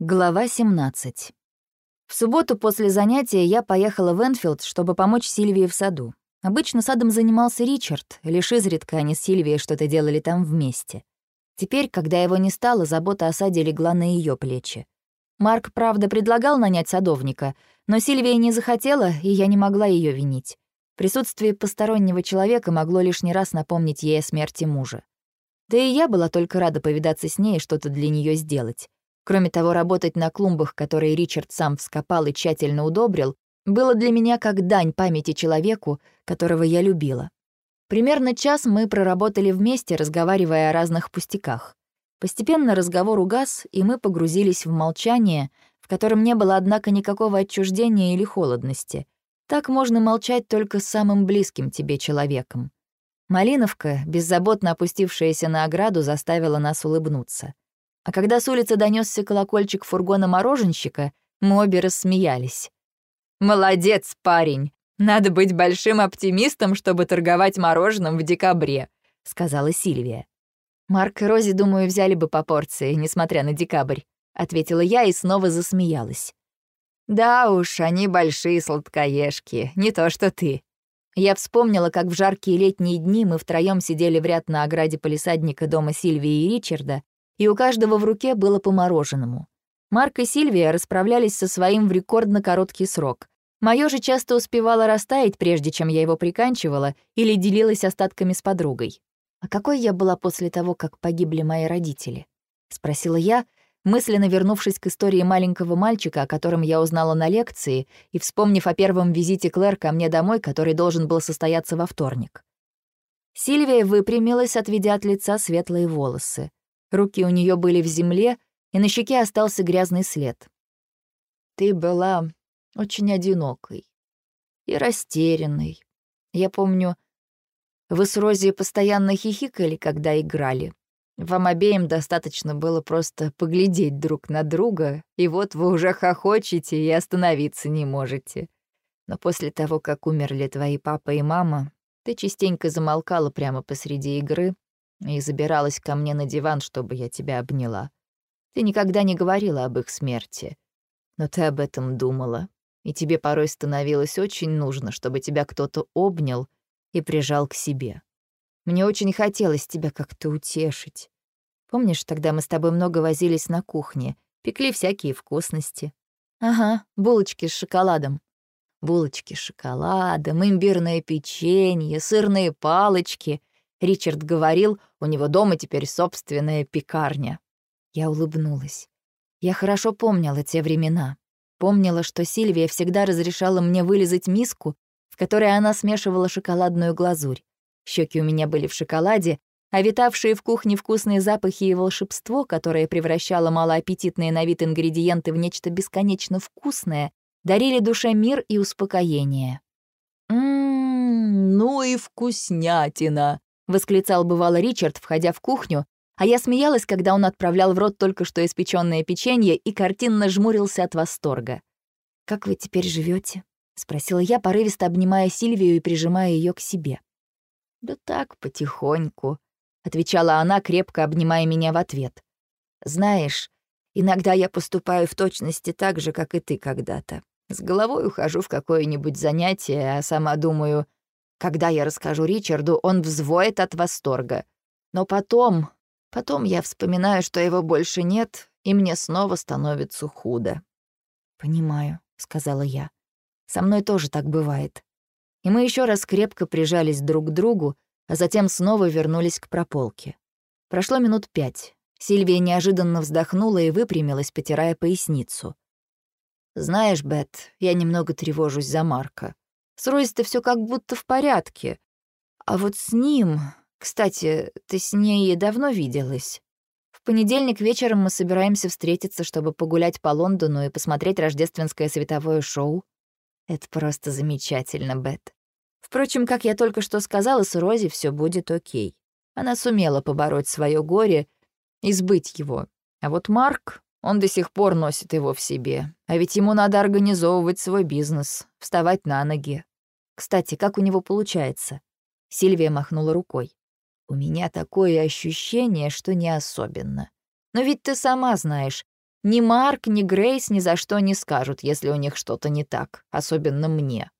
Глава 17. В субботу после занятия я поехала в Энфилд, чтобы помочь Сильвии в саду. Обычно садом занимался Ричард, лишь изредка они с Сильвией что-то делали там вместе. Теперь, когда его не стало, забота о саде легла на ее плечи. Марк, правда, предлагал нанять садовника, но Сильвия не захотела, и я не могла ее винить. Присутствие постороннего человека могло лишний раз напомнить ей о смерти мужа. Да и я была только рада повидаться с ней и что-то для нее сделать. Кроме того, работать на клумбах, которые Ричард сам вскопал и тщательно удобрил, было для меня как дань памяти человеку, которого я любила. Примерно час мы проработали вместе, разговаривая о разных пустяках. Постепенно разговор угас, и мы погрузились в молчание, в котором не было, однако, никакого отчуждения или холодности. Так можно молчать только с самым близким тебе человеком. Малиновка, беззаботно опустившаяся на ограду, заставила нас улыбнуться. А когда с улицы донесся колокольчик фургона мороженщика, мы обе рассмеялись. «Молодец, парень! Надо быть большим оптимистом, чтобы торговать мороженым в декабре», — сказала Сильвия. «Марк и Рози, думаю, взяли бы по порции, несмотря на декабрь», — ответила я и снова засмеялась. «Да уж, они большие сладкоежки, не то что ты». Я вспомнила, как в жаркие летние дни мы втроем сидели в ряд на ограде полисадника дома Сильвии и Ричарда и у каждого в руке было по мороженому. Марк и Сильвия расправлялись со своим в рекордно короткий срок. Моё же часто успевало растаять, прежде чем я его приканчивала или делилась остатками с подругой. «А какой я была после того, как погибли мои родители?» — спросила я, мысленно вернувшись к истории маленького мальчика, о котором я узнала на лекции, и вспомнив о первом визите Клэр ко мне домой, который должен был состояться во вторник. Сильвия выпрямилась, отведя от лица светлые волосы. Руки у нее были в земле, и на щеке остался грязный след. «Ты была очень одинокой и растерянной. Я помню, вы с Рози постоянно хихикали, когда играли. Вам обеим достаточно было просто поглядеть друг на друга, и вот вы уже хохочете и остановиться не можете. Но после того, как умерли твои папа и мама, ты частенько замолкала прямо посреди игры, и забиралась ко мне на диван, чтобы я тебя обняла. Ты никогда не говорила об их смерти, но ты об этом думала, и тебе порой становилось очень нужно, чтобы тебя кто-то обнял и прижал к себе. Мне очень хотелось тебя как-то утешить. Помнишь, тогда мы с тобой много возились на кухне, пекли всякие вкусности? Ага, булочки с шоколадом. Булочки с шоколадом, имбирное печенье, сырные палочки — Ричард говорил, у него дома теперь собственная пекарня. Я улыбнулась. Я хорошо помнила те времена. Помнила, что Сильвия всегда разрешала мне вылезать миску, в которой она смешивала шоколадную глазурь. Щеки у меня были в шоколаде, а витавшие в кухне вкусные запахи и волшебство, которое превращало малоаппетитные на вид ингредиенты в нечто бесконечно вкусное, дарили душе мир и успокоение. «Ммм, ну и вкуснятина!» Восклицал бывало Ричард, входя в кухню, а я смеялась, когда он отправлял в рот только что испечённое печенье и картинно жмурился от восторга. «Как вы теперь живете? спросила я, порывисто обнимая Сильвию и прижимая её к себе. «Да так, потихоньку», — отвечала она, крепко обнимая меня в ответ. «Знаешь, иногда я поступаю в точности так же, как и ты когда-то. С головой ухожу в какое-нибудь занятие, а сама думаю — когда я расскажу Ричарду, он взвоет от восторга. Но потом... Потом я вспоминаю, что его больше нет, и мне снова становится худо. «Понимаю», — сказала я. «Со мной тоже так бывает». И мы еще раз крепко прижались друг к другу, а затем снова вернулись к прополке. Прошло минут пять. Сильвия неожиданно вздохнула и выпрямилась, потирая поясницу. «Знаешь, Бет, я немного тревожусь за Марка. С Рози-то все как будто в порядке. А вот с ним... Кстати, ты с ней давно виделась? В понедельник вечером мы собираемся встретиться, чтобы погулять по Лондону и посмотреть рождественское световое шоу. Это просто замечательно, Бет. Впрочем, как я только что сказала, с Рози все будет окей. Она сумела побороть свое горе и сбыть его. А вот Марк, он до сих пор носит его в себе. А ведь ему надо организовывать свой бизнес, вставать на ноги. Кстати, как у него получается?» Сильвия махнула рукой. «У меня такое ощущение, что не особенно. Но ведь ты сама знаешь, Ни Марк, ни Грейс ни за что не скажут, если у них что-то не так, особенно мне.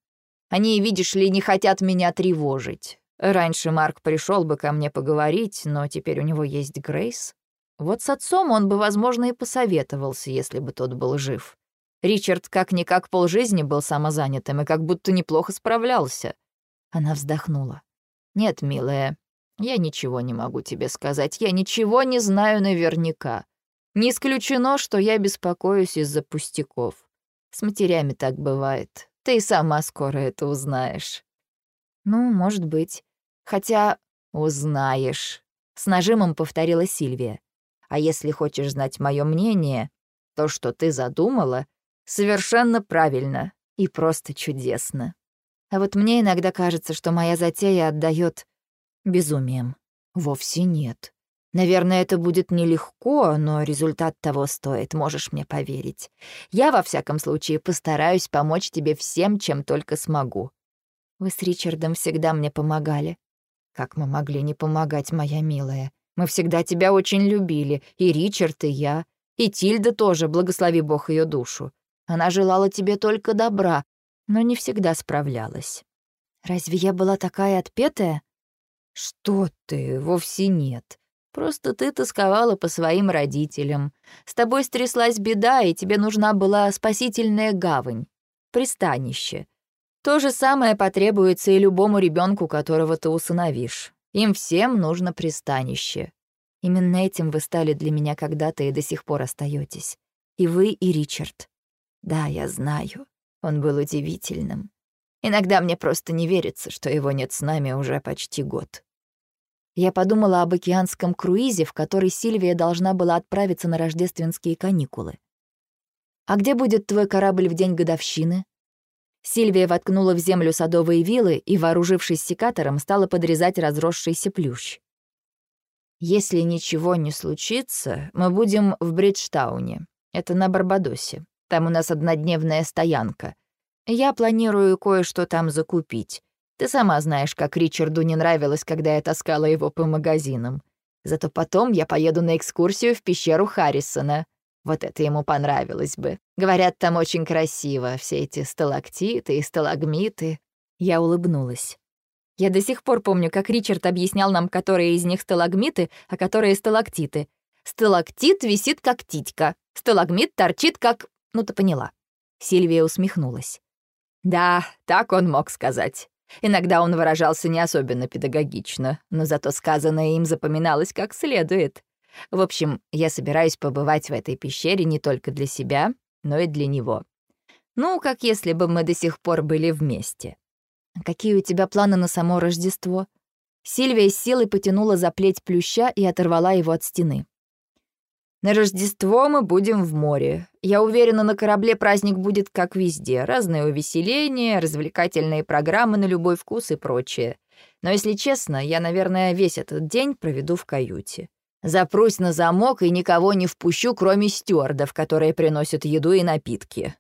Они, видишь ли, не хотят меня тревожить. Раньше Марк пришел бы ко мне поговорить, но теперь у него есть Грейс. Вот с отцом он бы, возможно, и посоветовался, если бы тот был жив. Ричард как-никак полжизни был самозанятым и как будто неплохо справлялся. Она вздохнула. «Нет, милая, я ничего не могу тебе сказать. Я ничего не знаю наверняка. Не исключено, что я беспокоюсь из-за пустяков. С матерями так бывает. Ты и сама скоро это узнаешь». «Ну, может быть. Хотя узнаешь», — с нажимом повторила Сильвия. «А если хочешь знать мое мнение, то, что ты задумала, совершенно правильно и просто чудесно. А вот мне иногда кажется, что моя затея отдает безумием. Вовсе нет. Наверное, это будет нелегко, но результат того стоит, можешь мне поверить. Я, во всяком случае, постараюсь помочь тебе всем, чем только смогу. Вы с Ричардом всегда мне помогали. Как мы могли не помогать, моя милая? Мы всегда тебя очень любили, и Ричард, и я. И Тильда тоже, благослови Бог ее душу. Она желала тебе только добра, но не всегда справлялась. Разве я была такая отпетая? Что ты, вовсе нет. Просто ты тосковала по своим родителям. С тобой стряслась беда, и тебе нужна была спасительная гавань, пристанище. То же самое потребуется и любому ребенку, которого ты усыновишь. Им всем нужно пристанище. Именно этим вы стали для меня когда-то и до сих пор остаетесь. И вы, и Ричард. Да, я знаю. Он был удивительным. Иногда мне просто не верится, что его нет с нами уже почти год. Я подумала об океанском круизе, в который Сильвия должна была отправиться на рождественские каникулы. «А где будет твой корабль в день годовщины?» Сильвия воткнула в землю садовые вилы и, вооружившись секатором, стала подрезать разросшийся плющ. «Если ничего не случится, мы будем в Бриджтауне. Это на Барбадосе. Там у нас однодневная стоянка. Я планирую кое-что там закупить. Ты сама знаешь, как Ричарду не нравилось, когда я таскала его по магазинам. Зато потом я поеду на экскурсию в пещеру Харрисона. Вот это ему понравилось бы. Говорят, там очень красиво, все эти сталактиты и сталагмиты. Я улыбнулась. Я до сих пор помню, как Ричард объяснял нам, которые из них сталагмиты, а которые сталактиты. Сталактит висит как титька, сталагмит торчит как... Ну, ты поняла. Сильвия усмехнулась. Да, так он мог сказать. Иногда он выражался не особенно педагогично, но зато сказанное им запоминалось как следует. В общем, я собираюсь побывать в этой пещере не только для себя, но и для него. Ну, как если бы мы до сих пор были вместе. Какие у тебя планы на само Рождество? Сильвия с силой потянула за плеть плюща и оторвала его от стены. На Рождество мы будем в море. Я уверена, на корабле праздник будет как везде. Разные увеселения, развлекательные программы на любой вкус и прочее. Но если честно, я, наверное, весь этот день проведу в каюте. Запрусь на замок и никого не впущу, кроме стюардов, которые приносят еду и напитки».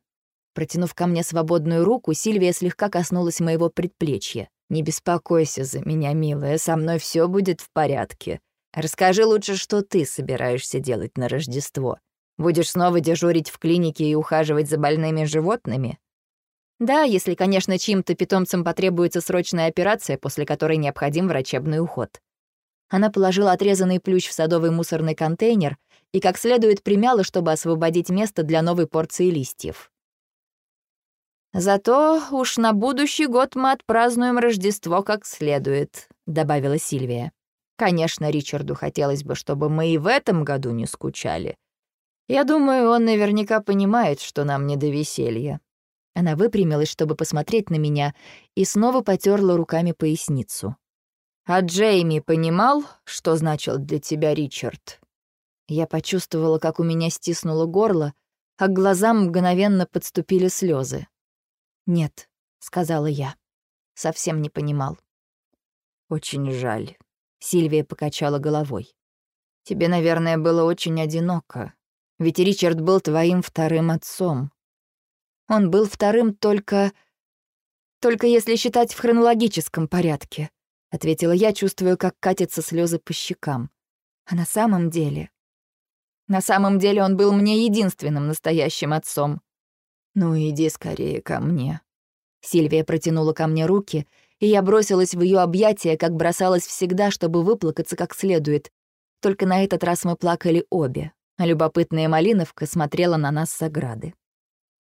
Протянув ко мне свободную руку, Сильвия слегка коснулась моего предплечья. «Не беспокойся за меня, милая, со мной все будет в порядке. Расскажи лучше, что ты собираешься делать на Рождество. Будешь снова дежурить в клинике и ухаживать за больными животными? Да, если, конечно, чьим-то питомцам потребуется срочная операция, после которой необходим врачебный уход. Она положила отрезанный плющ в садовый мусорный контейнер и как следует примяла, чтобы освободить место для новой порции листьев. «Зато уж на будущий год мы отпразднуем Рождество как следует», — добавила Сильвия. Конечно, Ричарду хотелось бы, чтобы мы и в этом году не скучали. Я думаю, он наверняка понимает, что нам не до веселья». Она выпрямилась, чтобы посмотреть на меня, и снова потерла руками поясницу. «А Джейми понимал, что значил для тебя Ричард?» Я почувствовала, как у меня стиснуло горло, а к глазам мгновенно подступили слезы. «Нет», — сказала я, — совсем не понимал. «Очень жаль», Сильвия покачала головой. «Тебе, наверное, было очень одиноко. Ведь Ричард был твоим вторым отцом. Он был вторым только... Только если считать в хронологическом порядке», — ответила я, чувствуя, как катятся слезы по щекам. «А на самом деле...» На самом деле он был мне единственным настоящим отцом. «Ну, иди скорее ко мне». Сильвия протянула ко мне руки, и я бросилась в ее объятия, как бросалась всегда, чтобы выплакаться как следует. Только на этот раз мы плакали обе, а любопытная Малиновка смотрела на нас с ограды.